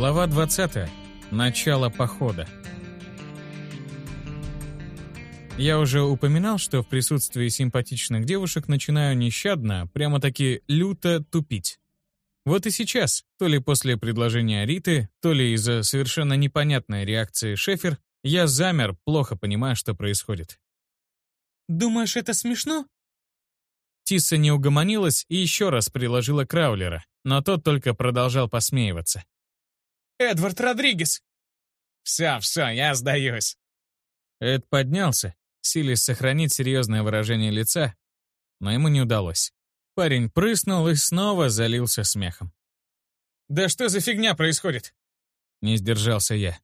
Глава 20. Начало похода. Я уже упоминал, что в присутствии симпатичных девушек начинаю нещадно, прямо-таки люто тупить. Вот и сейчас, то ли после предложения Риты, то ли из-за совершенно непонятной реакции Шефер, я замер, плохо понимая, что происходит. «Думаешь, это смешно?» Тисса не угомонилась и еще раз приложила Краулера, но тот только продолжал посмеиваться. «Эдвард Родригес!» «Все, все, я сдаюсь!» Эд поднялся, силясь сохранить серьезное выражение лица, но ему не удалось. Парень прыснул и снова залился смехом. «Да что за фигня происходит?» Не сдержался я.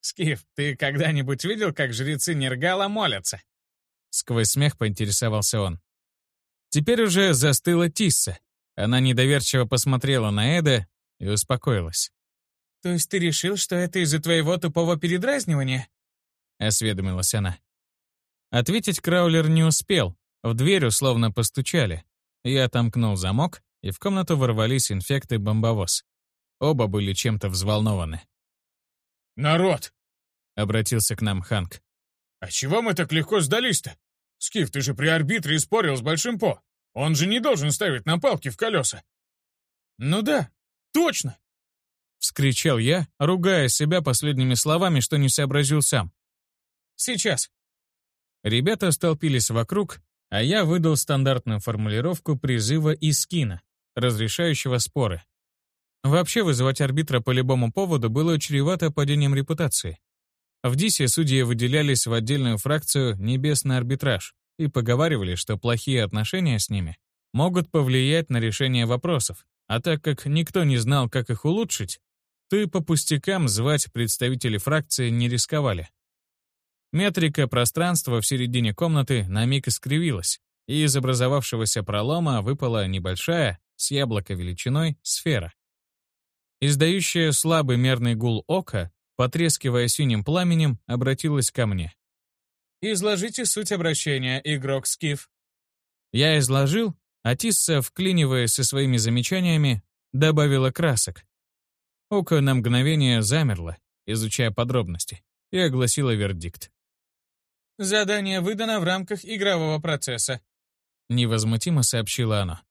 «Скиф, ты когда-нибудь видел, как жрецы Нергала молятся?» Сквозь смех поинтересовался он. Теперь уже застыла Тисса. Она недоверчиво посмотрела на Эда и успокоилась. «То есть ты решил, что это из-за твоего тупого передразнивания?» — осведомилась она. Ответить Краулер не успел. В дверь условно постучали. Я отомкнул замок, и в комнату ворвались инфекты бомбовоз. Оба были чем-то взволнованы. «Народ!» — обратился к нам Ханк. «А чего мы так легко сдались-то? Скиф, ты же при арбитре спорил с Большим По. Он же не должен ставить на палки в колеса». «Ну да, точно!» — вскричал я, ругая себя последними словами, что не сообразил сам. «Сейчас!» Ребята столпились вокруг, а я выдал стандартную формулировку призыва из скина, разрешающего споры. Вообще вызывать арбитра по любому поводу было чревато падением репутации. В Дисе судьи выделялись в отдельную фракцию «Небесный арбитраж» и поговаривали, что плохие отношения с ними могут повлиять на решение вопросов, а так как никто не знал, как их улучшить, то и по пустякам звать представителей фракции не рисковали. Метрика пространства в середине комнаты на миг искривилась, и из образовавшегося пролома выпала небольшая, с яблоко величиной, сфера. Издающая слабый мерный гул ока, потрескивая синим пламенем, обратилась ко мне. «Изложите суть обращения, игрок Скиф». Я изложил, а Тисса, вклиниваясь со своими замечаниями, добавила красок. Око на мгновение замерло, изучая подробности, и огласила вердикт. Задание выдано в рамках игрового процесса. Невозмутимо сообщила она.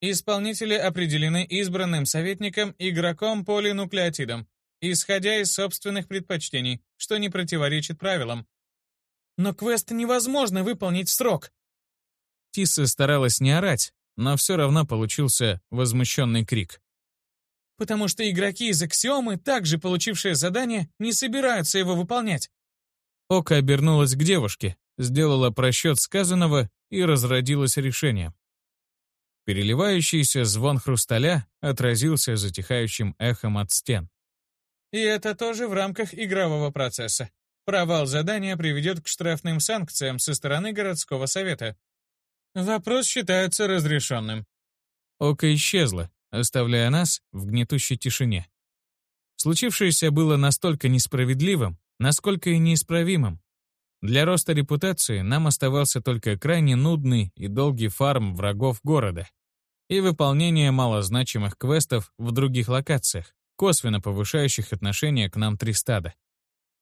Исполнители определены избранным советником игроком полинуклеотидом, исходя из собственных предпочтений, что не противоречит правилам. Но квест невозможно выполнить в срок. Тисса старалась не орать, но все равно получился возмущенный крик. Потому что игроки из Аксиомы, также получившие задание, не собираются его выполнять. Ока обернулась к девушке, сделала просчет сказанного и разродилась решением. Переливающийся звон хрусталя отразился затихающим эхом от стен. И это тоже в рамках игрового процесса. Провал задания приведет к штрафным санкциям со стороны городского совета. Вопрос считается разрешенным. Око исчезло, оставляя нас в гнетущей тишине. Случившееся было настолько несправедливым, насколько и неисправимым. Для роста репутации нам оставался только крайне нудный и долгий фарм врагов города и выполнение малозначимых квестов в других локациях, косвенно повышающих отношение к нам три стада.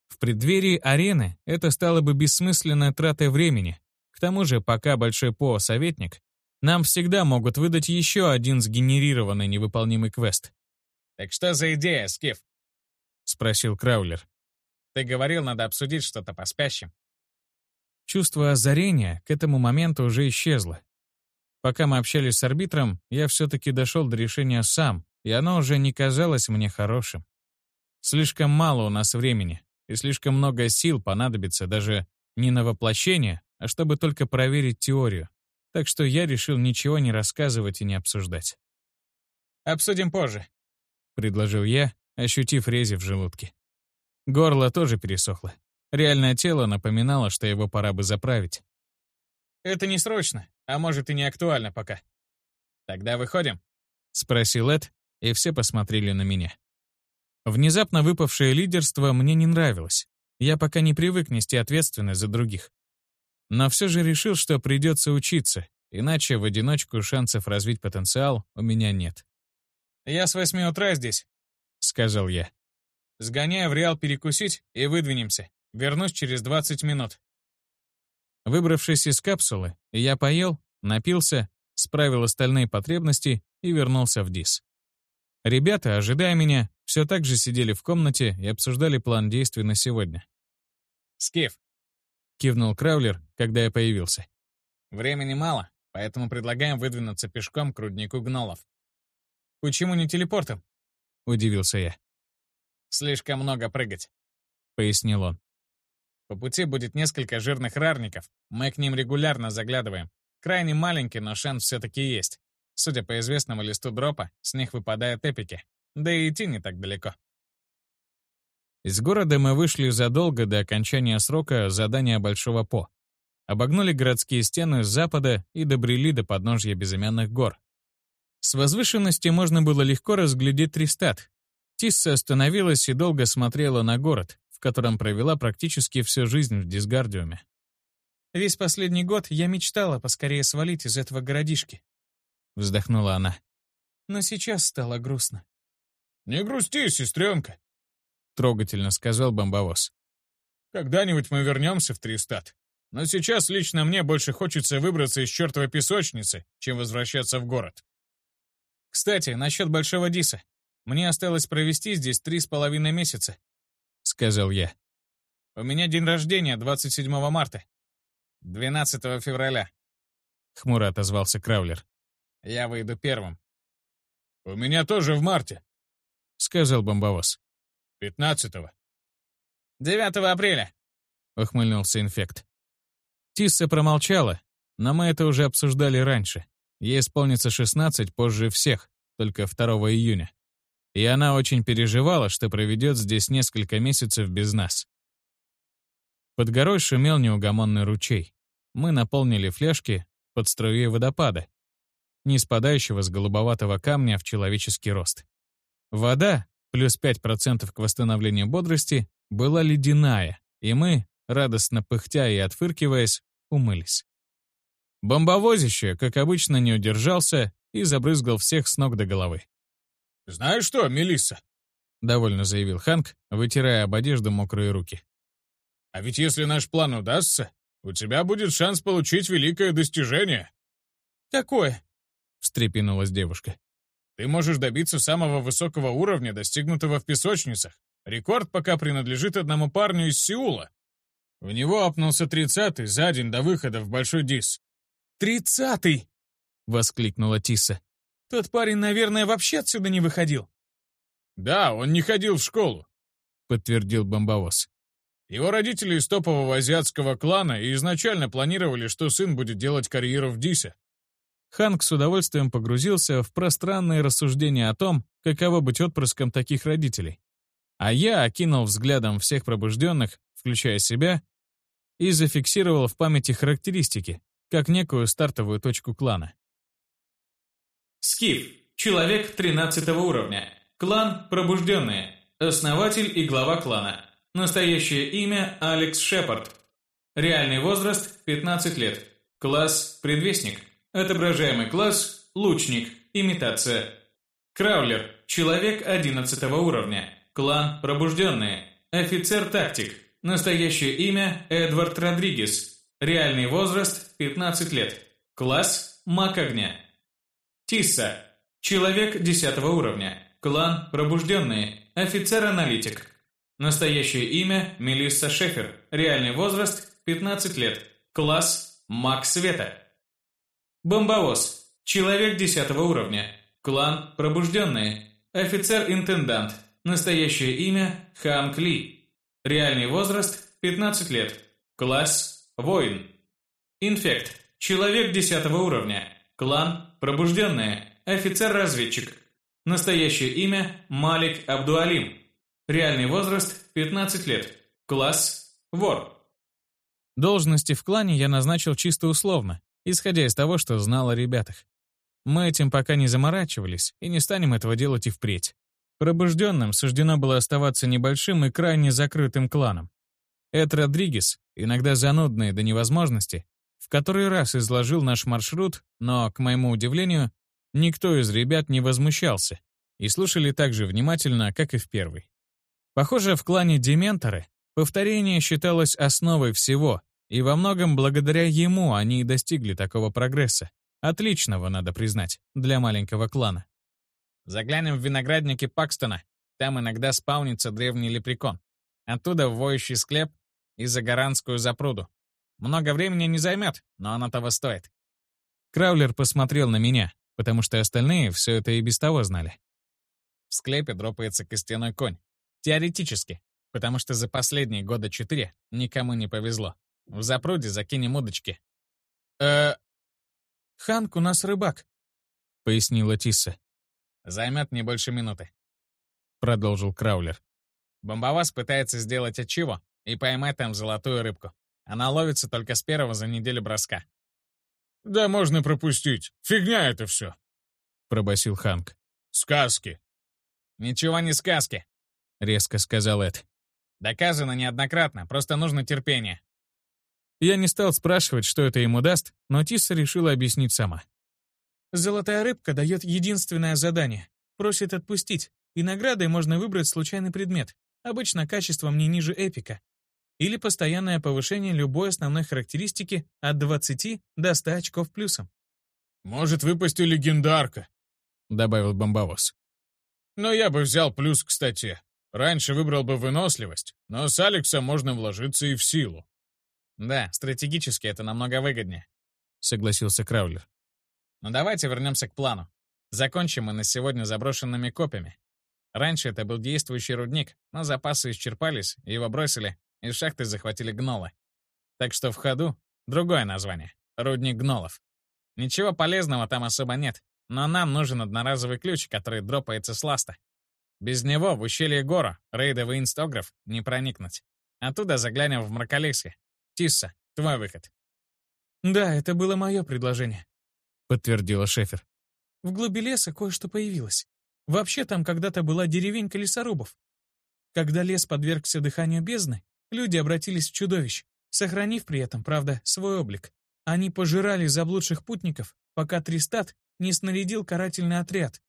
В преддверии арены это стало бы бессмысленной тратой времени. К тому же, пока Большой По — советник, нам всегда могут выдать еще один сгенерированный невыполнимый квест. «Так что за идея, Скиф?» — спросил Краулер. Ты говорил, надо обсудить что-то по спящим. Чувство озарения к этому моменту уже исчезло. Пока мы общались с арбитром, я все-таки дошел до решения сам, и оно уже не казалось мне хорошим. Слишком мало у нас времени, и слишком много сил понадобится даже не на воплощение, а чтобы только проверить теорию. Так что я решил ничего не рассказывать и не обсуждать. «Обсудим позже», — предложил я, ощутив рези в желудке. Горло тоже пересохло. Реальное тело напоминало, что его пора бы заправить. «Это не срочно, а может и не актуально пока. Тогда выходим?» — спросил Эд, и все посмотрели на меня. Внезапно выпавшее лидерство мне не нравилось. Я пока не привык нести ответственность за других. Но все же решил, что придется учиться, иначе в одиночку шансов развить потенциал у меня нет. «Я с восьми утра здесь», — сказал я. «Сгоняю в Реал перекусить и выдвинемся. Вернусь через 20 минут». Выбравшись из капсулы, я поел, напился, справил остальные потребности и вернулся в ДИС. Ребята, ожидая меня, все так же сидели в комнате и обсуждали план действий на сегодня. «Скиф», — кивнул Краулер, когда я появился. «Времени мало, поэтому предлагаем выдвинуться пешком к руднику гнолов». «Почему не телепортом?» — удивился я. «Слишком много прыгать», — пояснил он. «По пути будет несколько жирных рарников. Мы к ним регулярно заглядываем. Крайне маленький, но шанс все-таки есть. Судя по известному листу дропа, с них выпадают эпики. Да и идти не так далеко». Из города мы вышли задолго до окончания срока задания Большого По. Обогнули городские стены с запада и добрели до подножья безымянных гор. С возвышенности можно было легко разглядеть Тристат. Тисса остановилась и долго смотрела на город, в котором провела практически всю жизнь в Дисгардиуме. «Весь последний год я мечтала поскорее свалить из этого городишки», — вздохнула она. «Но сейчас стало грустно». «Не грусти, сестренка», — трогательно сказал бомбовоз. «Когда-нибудь мы вернемся в Тристат. Но сейчас лично мне больше хочется выбраться из чертовой песочницы, чем возвращаться в город». Кстати, насчет Большого Диса. Мне осталось провести здесь три с половиной месяца», — сказал я. «У меня день рождения 27 марта. 12 февраля», — хмуро отозвался Краулер. «Я выйду первым». «У меня тоже в марте», — сказал бомбовоз. «15-го». «9 апреля», — ухмыльнулся инфект. Тисса промолчала, но мы это уже обсуждали раньше. Ей исполнится 16 позже всех, только 2 июня. И она очень переживала, что проведет здесь несколько месяцев без нас. Под горой шумел неугомонный ручей. Мы наполнили фляжки под струей водопада, не спадающего с голубоватого камня в человеческий рост. Вода, плюс 5% к восстановлению бодрости, была ледяная, и мы, радостно пыхтя и отфыркиваясь, умылись. Бомбовозище, как обычно, не удержался и забрызгал всех с ног до головы. «Знаешь что, Мелисса?» — довольно заявил Ханк, вытирая об одежду мокрые руки. «А ведь если наш план удастся, у тебя будет шанс получить великое достижение». «Какое?» — встрепенулась девушка. «Ты можешь добиться самого высокого уровня, достигнутого в песочницах. Рекорд пока принадлежит одному парню из Сеула. В него апнулся тридцатый за день до выхода в Большой Дис. «Тридцатый!» — воскликнула Тиса. «Тот парень, наверное, вообще отсюда не выходил». «Да, он не ходил в школу», — подтвердил бомбовоз. Его родители из топового азиатского клана и изначально планировали, что сын будет делать карьеру в Дисе. Ханк с удовольствием погрузился в пространные рассуждения о том, каково быть отпрыском таких родителей. А я окинул взглядом всех пробужденных, включая себя, и зафиксировал в памяти характеристики, как некую стартовую точку клана. Скиф. Человек 13 уровня. Клан Пробужденные. Основатель и глава клана. Настоящее имя Алекс Шепард. Реальный возраст 15 лет. Класс Предвестник. Отображаемый класс Лучник. Имитация. Краулер. Человек 11 уровня. Клан Пробужденные. Офицер-тактик. Настоящее имя Эдвард Родригес. Реальный возраст 15 лет. Класс Маг огня. Тисса. Человек 10 уровня. Клан Пробужденные. Офицер-аналитик. Настоящее имя Мелисса Шефер. Реальный возраст 15 лет. Класс Маг света. Бомбовоз. Человек 10 уровня. Клан Пробужденные. Офицер-интендант. Настоящее имя Ханк Ли. Реальный возраст 15 лет. Класс Воин. Инфект. Человек 10 уровня. Клан Пробужденные. Офицер-разведчик. Настоящее имя Малик Абдуалим. Реальный возраст 15 лет. Класс Вор. Должности в клане я назначил чисто условно, исходя из того, что знал о ребятах. Мы этим пока не заморачивались и не станем этого делать и впредь. Пробужденным суждено было оставаться небольшим и крайне закрытым кланом. Эд Родригес, иногда занудный до невозможности, в который раз изложил наш маршрут, но, к моему удивлению, никто из ребят не возмущался, и слушали так же внимательно, как и в первый. Похоже, в клане Дементоры повторение считалось основой всего, и во многом благодаря ему они и достигли такого прогресса. Отличного, надо признать, для маленького клана. Заглянем в виноградники Пакстона. Там иногда спаунится древний лепрекон. Оттуда в воющий склеп и за Гаранскую запруду. Много времени не займет, но оно того стоит. Краулер посмотрел на меня, потому что остальные все это и без того знали. В склепе дропается костяной конь. Теоретически, потому что за последние года четыре никому не повезло. В запруде закинем удочки. э «Ханк у нас рыбак», — пояснила Тисса. «Займет не больше минуты», — продолжил Краулер. «Бомбовоз пытается сделать отчего и поймать там золотую рыбку. Она ловится только с первого за неделю броска». «Да можно пропустить. Фигня это все», — пробасил Ханк. «Сказки». «Ничего не сказки», — резко сказал Эд. «Доказано неоднократно, просто нужно терпение». Я не стал спрашивать, что это ему даст, но Тисса решила объяснить сама. «Золотая рыбка дает единственное задание. Просит отпустить, и наградой можно выбрать случайный предмет, обычно качеством не ниже эпика. Или постоянное повышение любой основной характеристики от 20 до 100 очков плюсом. «Может выпасть и легендарка», — добавил бомбовоз. Но я бы взял плюс к статье. Раньше выбрал бы выносливость, но с Алекса можно вложиться и в силу. Да, стратегически это намного выгоднее, согласился Краулер. Но давайте вернемся к плану. Закончим мы на сегодня заброшенными копьями. Раньше это был действующий рудник, но запасы исчерпались, его бросили, и шахты захватили гнолы. Так что в ходу другое название — рудник гнолов. Ничего полезного там особо нет, но нам нужен одноразовый ключ, который дропается с ласта. Без него в ущелье Гора, рейдовый инстограф, не проникнуть. Оттуда заглянем в Мраколесье. Тисса, твой выход. «Да, это было мое предложение», — подтвердила Шефер. «В глуби леса кое-что появилось. Вообще там когда-то была деревенька лесорубов. Когда лес подвергся дыханию бездны, люди обратились в чудовищ, сохранив при этом, правда, свой облик. Они пожирали заблудших путников, пока Тристат не снарядил карательный отряд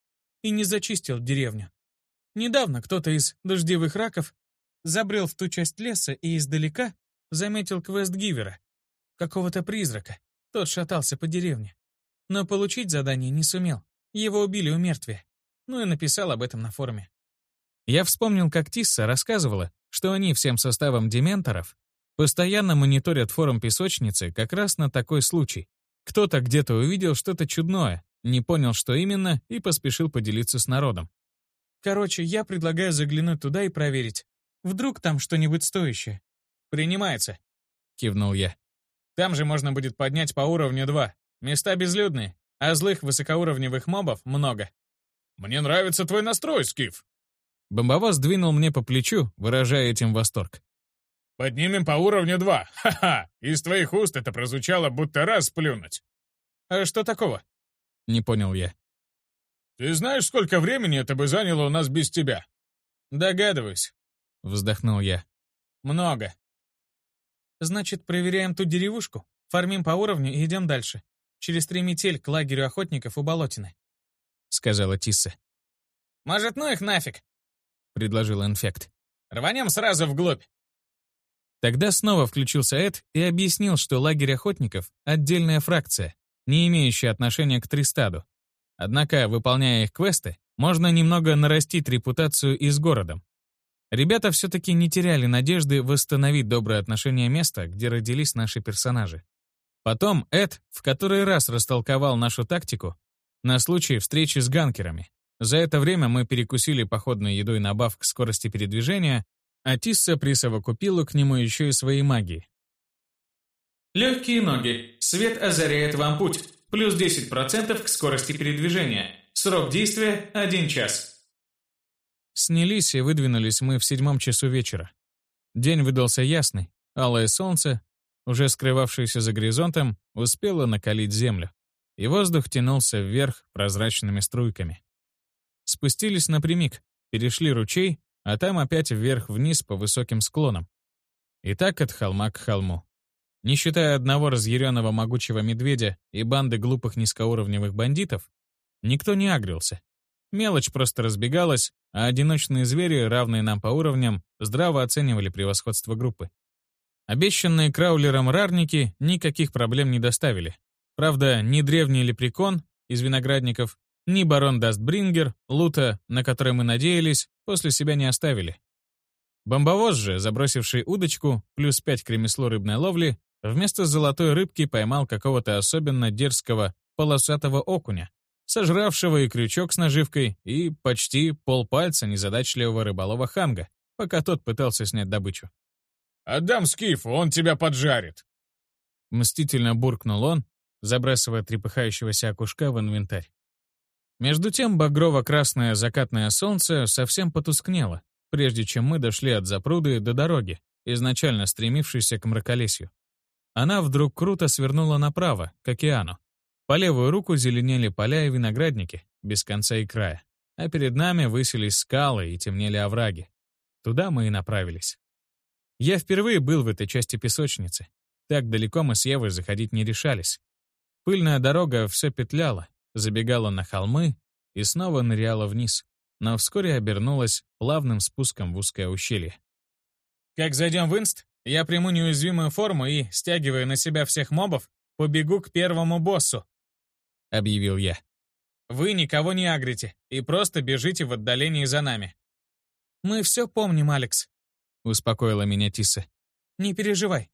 и не зачистил деревню. Недавно кто-то из дождевых раков забрел в ту часть леса и издалека заметил квест-гивера, какого-то призрака. Тот шатался по деревне. Но получить задание не сумел. Его убили у мертвия. Ну и написал об этом на форуме. Я вспомнил, как Тисса рассказывала, что они всем составом дементоров постоянно мониторят форум песочницы как раз на такой случай. Кто-то где-то увидел что-то чудное, не понял, что именно, и поспешил поделиться с народом. «Короче, я предлагаю заглянуть туда и проверить. Вдруг там что-нибудь стоящее?» «Принимается», — кивнул я. «Там же можно будет поднять по уровню 2. Места безлюдные, а злых высокоуровневых мобов много». «Мне нравится твой настрой, Скиф». Бомбовоз двинул мне по плечу, выражая этим восторг. «Поднимем по уровню 2. Ха-ха! Из твоих уст это прозвучало, будто раз плюнуть». «А что такого?» Не понял я. «Ты знаешь, сколько времени это бы заняло у нас без тебя?» «Догадываюсь», — вздохнул я. «Много». «Значит, проверяем ту деревушку, фармим по уровню и идем дальше. Через три метель к лагерю охотников у Болотины», — сказала Тисса. «Может, ну их нафиг?» — предложил Инфект. «Рванем сразу вглубь». Тогда снова включился Эд и объяснил, что лагерь охотников — отдельная фракция, не имеющие отношения к Тристаду. Однако, выполняя их квесты, можно немного нарастить репутацию и с городом. Ребята все-таки не теряли надежды восстановить добрые отношения места, где родились наши персонажи. Потом Эд в который раз растолковал нашу тактику на случай встречи с ганкерами. За это время мы перекусили походной едой на баф к скорости передвижения, а Тисса присовокупила к нему еще и свои магии. Легкие ноги. Свет озаряет вам путь. Плюс 10% к скорости передвижения. Срок действия – 1 час. Снялись и выдвинулись мы в седьмом часу вечера. День выдался ясный, алое солнце, уже скрывавшееся за горизонтом, успело накалить землю, и воздух тянулся вверх прозрачными струйками. Спустились напрямик, перешли ручей, а там опять вверх-вниз по высоким склонам. И так от холма к холму. Не считая одного разъяренного могучего медведя и банды глупых низкоуровневых бандитов, никто не агрился. Мелочь просто разбегалась, а одиночные звери, равные нам по уровням, здраво оценивали превосходство группы. Обещанные краулером рарники никаких проблем не доставили. Правда, ни древний лепрекон из виноградников, ни барон Дастбрингер, лута, на который мы надеялись, после себя не оставили. Бомбовоз же, забросивший удочку, плюс пять к ремеслу рыбной ловли, вместо золотой рыбки поймал какого-то особенно дерзкого полосатого окуня, сожравшего и крючок с наживкой, и почти полпальца незадачливого рыболова Ханга, пока тот пытался снять добычу. «Отдам Скифу, он тебя поджарит!» Мстительно буркнул он, забрасывая трепыхающегося окушка в инвентарь. Между тем багрово-красное закатное солнце совсем потускнело, прежде чем мы дошли от запруды до дороги, изначально стремившейся к мраколесью. Она вдруг круто свернула направо, к океану. По левую руку зеленели поля и виноградники, без конца и края, а перед нами высились скалы и темнели овраги. Туда мы и направились. Я впервые был в этой части песочницы. Так далеко мы с Евой заходить не решались. Пыльная дорога все петляла, забегала на холмы и снова ныряла вниз, но вскоре обернулась плавным спуском в узкое ущелье. «Как зайдем в инст, я приму неуязвимую форму и, стягивая на себя всех мобов, побегу к первому боссу», — объявил я. «Вы никого не агрите и просто бежите в отдалении за нами». «Мы все помним, Алекс», успокоила меня Тиса. «Не переживай».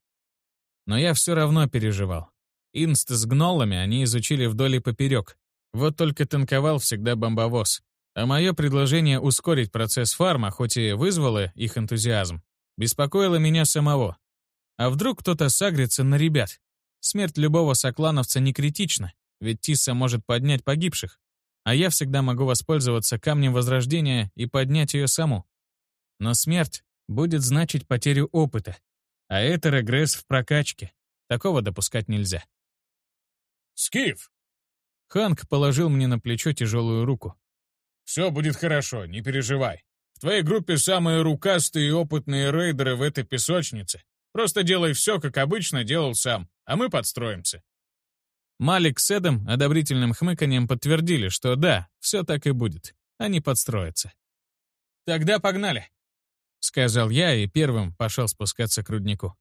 Но я все равно переживал. Инст с гнолами они изучили вдоль и поперек. Вот только танковал всегда бомбовоз. А мое предложение ускорить процесс фарма, хоть и вызвало их энтузиазм, беспокоило меня самого. А вдруг кто-то сагрится на ребят? Смерть любого соклановца не критична, ведь Тиса может поднять погибших, а я всегда могу воспользоваться камнем Возрождения и поднять ее саму. Но смерть будет значить потерю опыта. А это регресс в прокачке. Такого допускать нельзя. «Скиф!» Ханк положил мне на плечо тяжелую руку. «Все будет хорошо, не переживай. В твоей группе самые рукастые и опытные рейдеры в этой песочнице. Просто делай все, как обычно делал сам, а мы подстроимся». Малик с Эдом одобрительным хмыканием подтвердили, что да, все так и будет. Они подстроятся. «Тогда погнали!» — сказал я и первым пошел спускаться к руднику.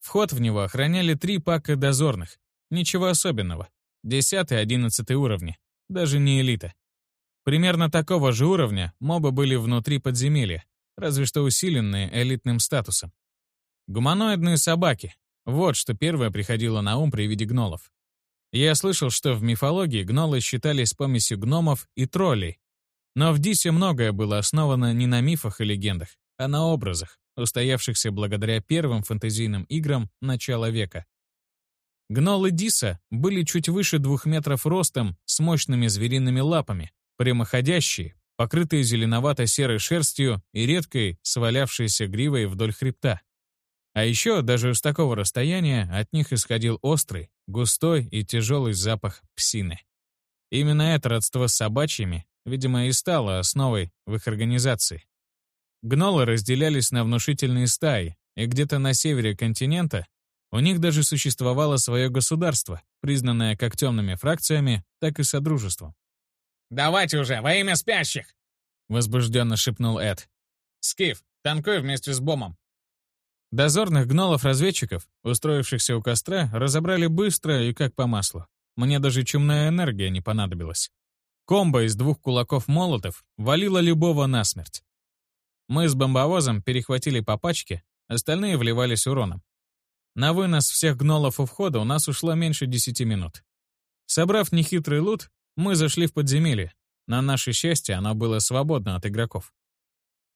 Вход в него охраняли три пака дозорных. Ничего особенного. Десятый, одиннадцатый уровни. Даже не элита. Примерно такого же уровня мобы были внутри подземелья, разве что усиленные элитным статусом. Гуманоидные собаки. Вот что первое приходило на ум при виде гнолов. Я слышал, что в мифологии гнолы считались помесью гномов и троллей, но в Дисе многое было основано не на мифах и легендах, а на образах, устоявшихся благодаря первым фэнтезийным играм начала века. Гнолы Диса были чуть выше двух метров ростом, с мощными звериными лапами, прямоходящие, покрытые зеленовато-серой шерстью и редкой, свалявшейся гривой вдоль хребта. А еще даже с такого расстояния от них исходил острый, густой и тяжелый запах псины. Именно это родство с собачьими видимо, и стало основой в их организации. Гнолы разделялись на внушительные стаи, и где-то на севере континента у них даже существовало свое государство, признанное как темными фракциями, так и содружеством. «Давайте уже, во имя спящих!» — возбужденно шепнул Эд. «Скиф, танкуй вместе с Бомом!» Дозорных гнолов-разведчиков, устроившихся у костра, разобрали быстро и как по маслу. Мне даже чумная энергия не понадобилась. Комбо из двух кулаков молотов валило любого насмерть. Мы с бомбовозом перехватили по пачке, остальные вливались уроном. На вынос всех гнолов у входа у нас ушло меньше десяти минут. Собрав нехитрый лут, мы зашли в подземелье. На наше счастье, оно было свободно от игроков.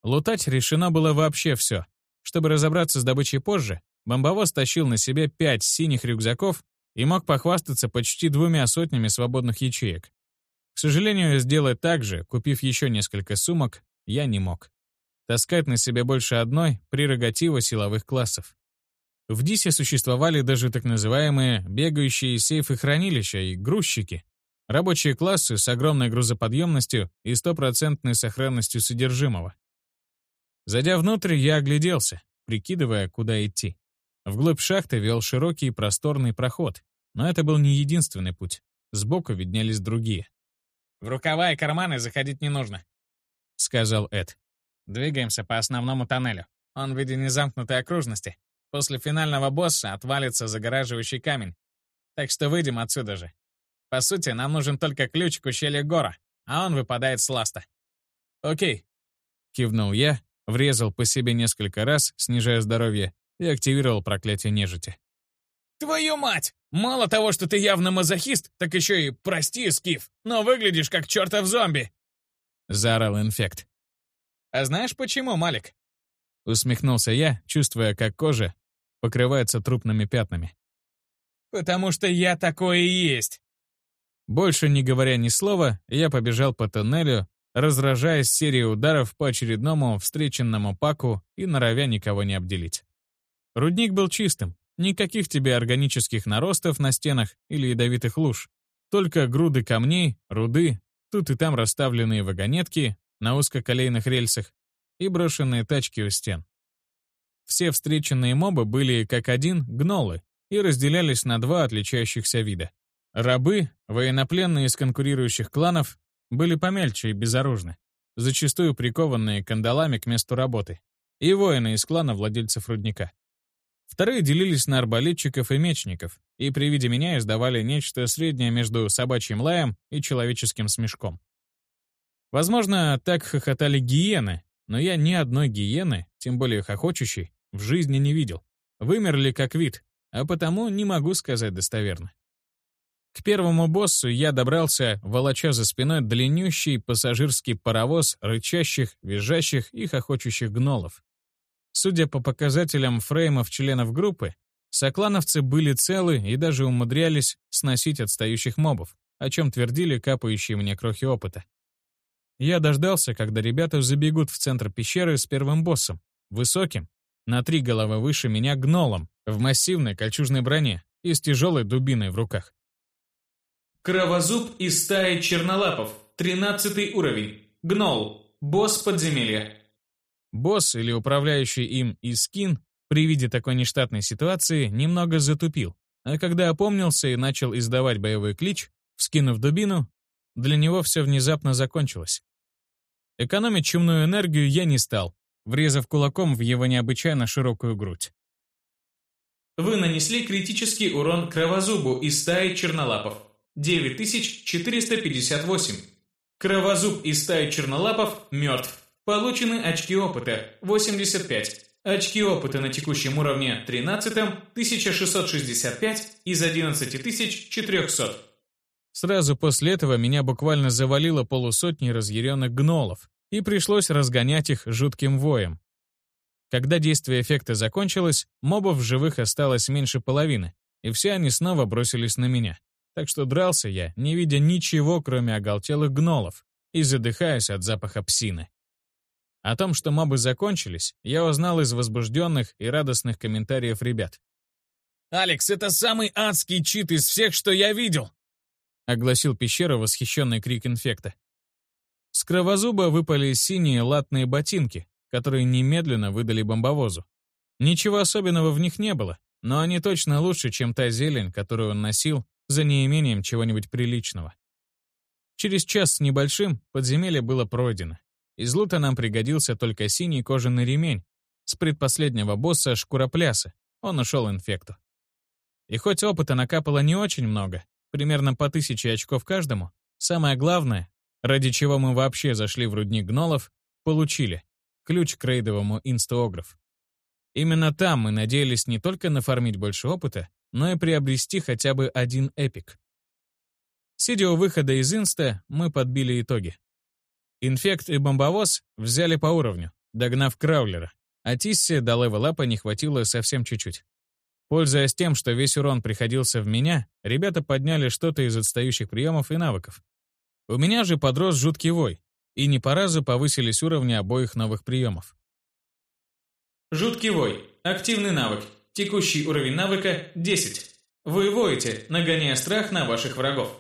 Лутать решено было вообще все. Чтобы разобраться с добычей позже, бомбовоз тащил на себе пять синих рюкзаков и мог похвастаться почти двумя сотнями свободных ячеек. К сожалению, сделать так же, купив еще несколько сумок, я не мог. Таскать на себе больше одной — прерогатива силовых классов. В Дисе существовали даже так называемые бегающие сейфы-хранилища и грузчики, рабочие классы с огромной грузоподъемностью и стопроцентной сохранностью содержимого. Зайдя внутрь, я огляделся, прикидывая, куда идти. Вглубь шахты вел широкий и просторный проход, но это был не единственный путь. Сбоку виднелись другие. В рукава и карманы заходить не нужно», — сказал Эд. «Двигаемся по основному тоннелю. Он в виде незамкнутой окружности. После финального босса отвалится загораживающий камень. Так что выйдем отсюда же. По сути, нам нужен только ключ к ущелью гора, а он выпадает с ласта». «Окей», — кивнул я, врезал по себе несколько раз, снижая здоровье, и активировал проклятие нежити. «Твою мать! Мало того, что ты явно мазохист, так еще и, прости, Скиф, но выглядишь как чертов зомби!» Заорал инфект. «А знаешь почему, Малик?» Усмехнулся я, чувствуя, как кожа покрывается трупными пятнами. «Потому что я такой и есть!» Больше не говоря ни слова, я побежал по тоннелю, разражаясь серией ударов по очередному встреченному паку и норовя никого не обделить. Рудник был чистым, никаких тебе органических наростов на стенах или ядовитых луж, только груды камней, руды, тут и там расставленные вагонетки на узкоколейных рельсах и брошенные тачки у стен. Все встреченные мобы были, как один, гнолы и разделялись на два отличающихся вида. Рабы, военнопленные из конкурирующих кланов, были помельче и безоружны, зачастую прикованные кандалами к месту работы, и воины из клана владельцев рудника. Вторые делились на арбалетчиков и мечников, и при виде меня издавали нечто среднее между собачьим лаем и человеческим смешком. Возможно, так хохотали гиены, но я ни одной гиены, тем более хохочущей, в жизни не видел. Вымерли как вид, а потому не могу сказать достоверно. К первому боссу я добрался, волоча за спиной длиннющий пассажирский паровоз рычащих, визжащих и хохочущих гнолов. Судя по показателям фреймов членов группы, соклановцы были целы и даже умудрялись сносить отстающих мобов, о чем твердили капающие мне крохи опыта. Я дождался, когда ребята забегут в центр пещеры с первым боссом, высоким, на три головы выше меня гнолом, в массивной кольчужной броне и с тяжелой дубиной в руках. Кровозуб из стаи чернолапов, 13 уровень, гнол, босс подземелья. Босс или управляющий им Искин при виде такой нештатной ситуации немного затупил, а когда опомнился и начал издавать боевой клич, вскинув дубину, для него все внезапно закончилось. Экономить чумную энергию я не стал, врезав кулаком в его необычайно широкую грудь. Вы нанесли критический урон кровозубу из стаи чернолапов. 9458. Кровозуб из стаи чернолапов мертв. Получены очки опыта 85. Очки опыта на текущем уровне 13 1665 из 11400. Сразу после этого меня буквально завалило полусотни разъяренных гнолов, и пришлось разгонять их жутким воем. Когда действие эффекта закончилось, мобов в живых осталось меньше половины, и все они снова бросились на меня. Так что дрался я, не видя ничего, кроме оголтелых гнолов, и задыхаясь от запаха псины. О том, что мобы закончились, я узнал из возбужденных и радостных комментариев ребят. «Алекс, это самый адский чит из всех, что я видел!» огласил пещеру восхищенный крик инфекта. С кровозуба выпали синие латные ботинки, которые немедленно выдали бомбовозу. Ничего особенного в них не было, но они точно лучше, чем та зелень, которую он носил, за неимением чего-нибудь приличного. Через час с небольшим подземелье было пройдено. Из лута нам пригодился только синий кожаный ремень. С предпоследнего босса шкуропляса. Он ушел инфекту. И хоть опыта накапало не очень много, примерно по тысяче очков каждому, самое главное, ради чего мы вообще зашли в рудник гнолов, получили ключ к рейдовому инстаограф. Именно там мы надеялись не только нафармить больше опыта, но и приобрести хотя бы один эпик. Сидя у выхода из инста, мы подбили итоги. Инфект и бомбовоз взяли по уровню, догнав Краулера, а Тиссе до левелапа не хватило совсем чуть-чуть. Пользуясь тем, что весь урон приходился в меня, ребята подняли что-то из отстающих приемов и навыков. У меня же подрос жуткий вой, и не по разу повысились уровни обоих новых приемов. Жуткий вой. Активный навык. Текущий уровень навыка – 10. Вы воете, нагоняя страх на ваших врагов.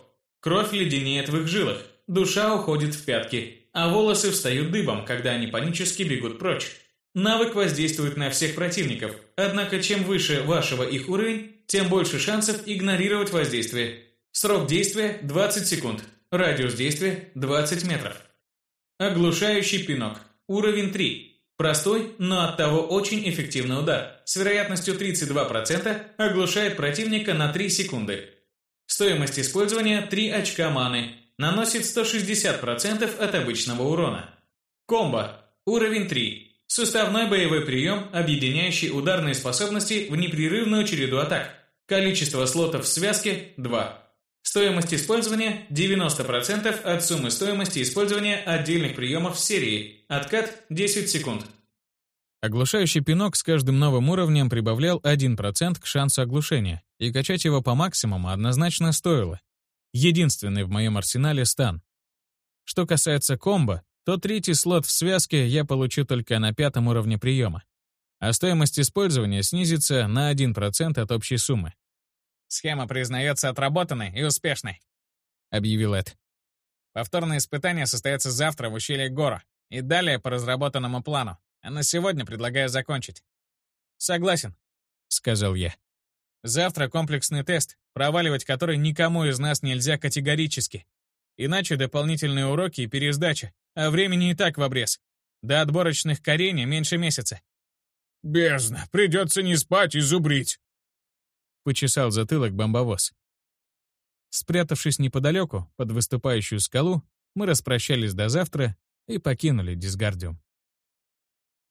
Кровь леденеет в их жилах, душа уходит в пятки, а волосы встают дыбом, когда они панически бегут прочь. Навык воздействует на всех противников, однако чем выше вашего их уровень, тем больше шансов игнорировать воздействие. Срок действия – 20 секунд. Радиус действия 20 метров. Оглушающий пинок. Уровень 3. Простой, но оттого очень эффективный удар. С вероятностью 32% оглушает противника на 3 секунды. Стоимость использования 3 очка маны. Наносит 160% от обычного урона. Комбо. Уровень 3. Суставной боевой прием, объединяющий ударные способности в непрерывную череду атак. Количество слотов в связке – 2. Стоимость использования – 90% от суммы стоимости использования отдельных приемов в серии. Откат – 10 секунд. Оглушающий пинок с каждым новым уровнем прибавлял 1% к шансу оглушения, и качать его по максимуму однозначно стоило. Единственный в моем арсенале стан. Что касается комбо, то третий слот в связке я получу только на пятом уровне приема, а стоимость использования снизится на 1% от общей суммы. «Схема признается отработанной и успешной», — объявил Эд. «Повторное испытание состоится завтра в ущелье Гора и далее по разработанному плану, а на сегодня предлагаю закончить». «Согласен», — сказал я. «Завтра комплексный тест, проваливать который никому из нас нельзя категорически. Иначе дополнительные уроки и пересдача, а времени и так в обрез. До отборочных корений меньше месяца. «Бездна, придется не спать и зубрить!» Почесал затылок бомбовоз. Спрятавшись неподалеку, под выступающую скалу, мы распрощались до завтра и покинули Дисгардиум.